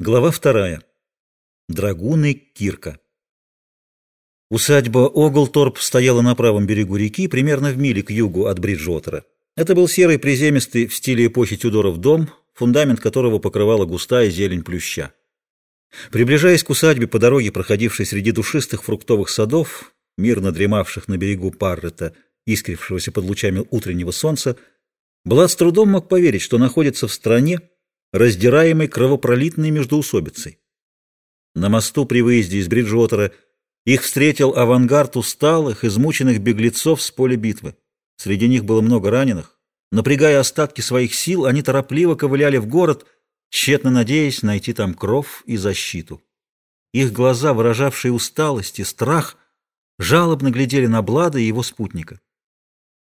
Глава вторая. Драгуны Кирка. Усадьба Оглторп стояла на правом берегу реки, примерно в миле к югу от Бриджотера. Это был серый приземистый в стиле эпохи Тюдоров дом, фундамент которого покрывала густая зелень плюща. Приближаясь к усадьбе по дороге, проходившей среди душистых фруктовых садов, мирно дремавших на берегу Паррета, искрившегося под лучами утреннего солнца, Блад с трудом мог поверить, что находится в стране, раздираемой кровопролитной междоусобицей. На мосту при выезде из Бриджуотера их встретил авангард усталых, измученных беглецов с поля битвы. Среди них было много раненых. Напрягая остатки своих сил, они торопливо ковыляли в город, тщетно надеясь найти там кров и защиту. Их глаза, выражавшие усталость и страх, жалобно глядели на Блада и его спутника.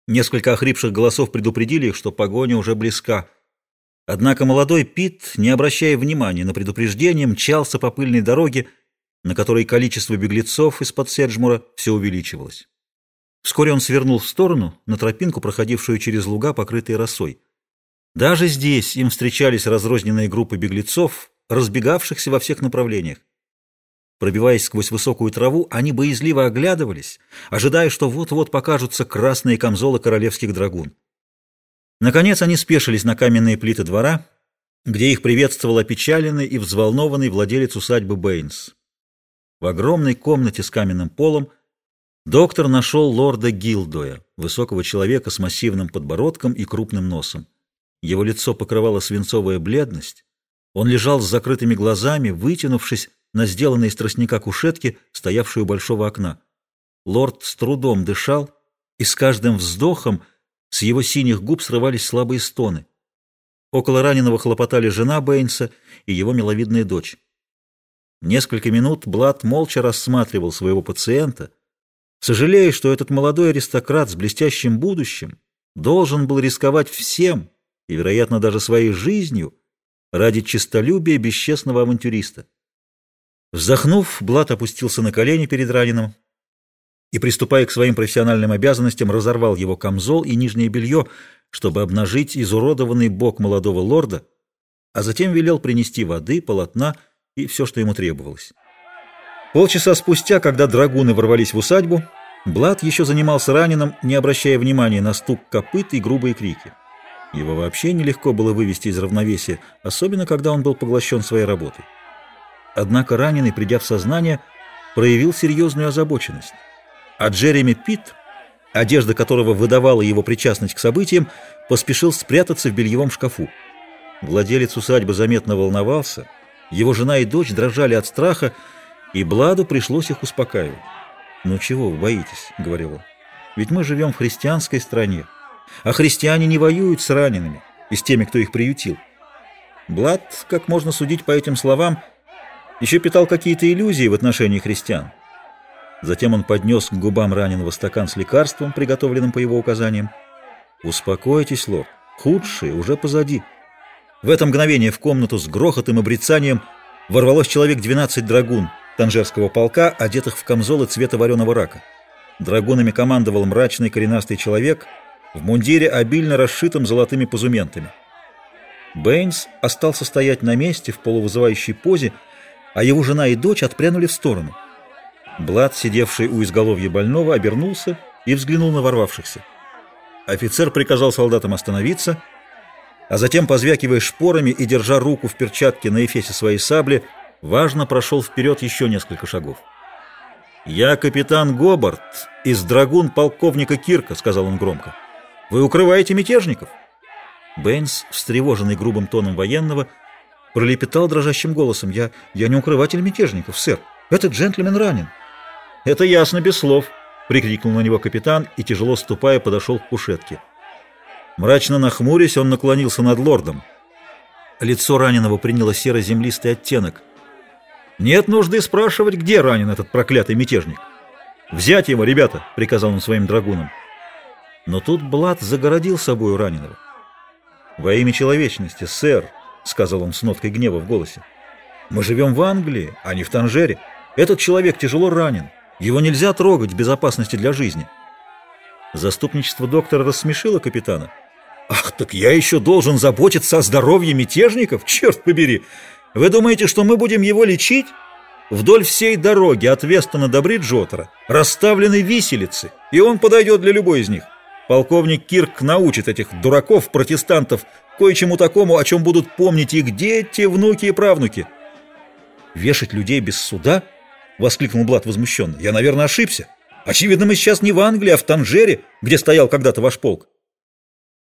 Несколько охрипших голосов предупредили их, что погоня уже близка — Однако молодой Пит, не обращая внимания на предупреждение, мчался по пыльной дороге, на которой количество беглецов из-под Седжмура все увеличивалось. Вскоре он свернул в сторону, на тропинку, проходившую через луга, покрытые росой. Даже здесь им встречались разрозненные группы беглецов, разбегавшихся во всех направлениях. Пробиваясь сквозь высокую траву, они боязливо оглядывались, ожидая, что вот-вот покажутся красные камзолы королевских драгун. Наконец они спешились на каменные плиты двора, где их приветствовал опечаленный и взволнованный владелец усадьбы Бэйнс. В огромной комнате с каменным полом доктор нашел лорда Гилдоя, высокого человека с массивным подбородком и крупным носом. Его лицо покрывала свинцовая бледность, он лежал с закрытыми глазами, вытянувшись на сделанной из тростника кушетке, стоявшей у большого окна. Лорд с трудом дышал, и с каждым вздохом – с его синих губ срывались слабые стоны. Около раненого хлопотали жена Бэйнса и его миловидная дочь. Несколько минут Блад молча рассматривал своего пациента, сожалея, что этот молодой аристократ с блестящим будущим должен был рисковать всем и, вероятно, даже своей жизнью ради честолюбия бесчестного авантюриста. Вздохнув, Блад опустился на колени перед раненым, и, приступая к своим профессиональным обязанностям, разорвал его камзол и нижнее белье, чтобы обнажить изуродованный бок молодого лорда, а затем велел принести воды, полотна и все, что ему требовалось. Полчаса спустя, когда драгуны ворвались в усадьбу, Блад еще занимался раненым, не обращая внимания на стук копыт и грубые крики. Его вообще нелегко было вывести из равновесия, особенно когда он был поглощен своей работой. Однако раненый, придя в сознание, проявил серьезную озабоченность а Джереми Питт, одежда которого выдавала его причастность к событиям, поспешил спрятаться в бельевом шкафу. Владелец усадьбы заметно волновался, его жена и дочь дрожали от страха, и Бладу пришлось их успокаивать. «Ну чего вы боитесь?» — говорил он. «Ведь мы живем в христианской стране, а христиане не воюют с ранеными и с теми, кто их приютил». Блад, как можно судить по этим словам, еще питал какие-то иллюзии в отношении христиан. Затем он поднес к губам раненого стакан с лекарством, приготовленным по его указаниям. «Успокойтесь, лорд, худшее уже позади». В это мгновение в комнату с грохотом и брецанием ворвалось человек 12 драгун танжерского полка, одетых в камзолы цвета вареного рака. Драгунами командовал мрачный коренастый человек в мундире, обильно расшитым золотыми позументами. Бэйнс остался стоять на месте в полувызывающей позе, а его жена и дочь отпрянули в сторону. Блад, сидевший у изголовья больного, обернулся и взглянул на ворвавшихся. Офицер приказал солдатам остановиться, а затем, позвякивая шпорами и держа руку в перчатке на эфесе своей сабли, важно прошел вперед еще несколько шагов. «Я капитан Гобарт из драгун полковника Кирка», — сказал он громко. «Вы укрываете мятежников?» Бэйнс, встревоженный грубым тоном военного, пролепетал дрожащим голосом. «Я, я не укрыватель мятежников, сэр. Этот джентльмен ранен». «Это ясно без слов», — прикрикнул на него капитан и, тяжело ступая, подошел к кушетке. Мрачно нахмурясь, он наклонился над лордом. Лицо раненого приняло серо-землистый оттенок. «Нет нужды спрашивать, где ранен этот проклятый мятежник. Взять его, ребята!» — приказал он своим драгунам. Но тут Блад загородил собою раненого. «Во имя человечности, сэр!» — сказал он с ноткой гнева в голосе. «Мы живем в Англии, а не в Танжере. Этот человек тяжело ранен. Его нельзя трогать в безопасности для жизни. Заступничество доктора рассмешило капитана. «Ах, так я еще должен заботиться о здоровье мятежников? Черт побери! Вы думаете, что мы будем его лечить? Вдоль всей дороги от Вестона до Бриджотера расставлены виселицы, и он подойдет для любой из них. Полковник Кирк научит этих дураков, протестантов, кое-чему такому, о чем будут помнить их дети, внуки и правнуки. «Вешать людей без суда?» — воскликнул Блад возмущенно. «Я, наверное, ошибся. Очевидно, мы сейчас не в Англии, а в Танжере, где стоял когда-то ваш полк.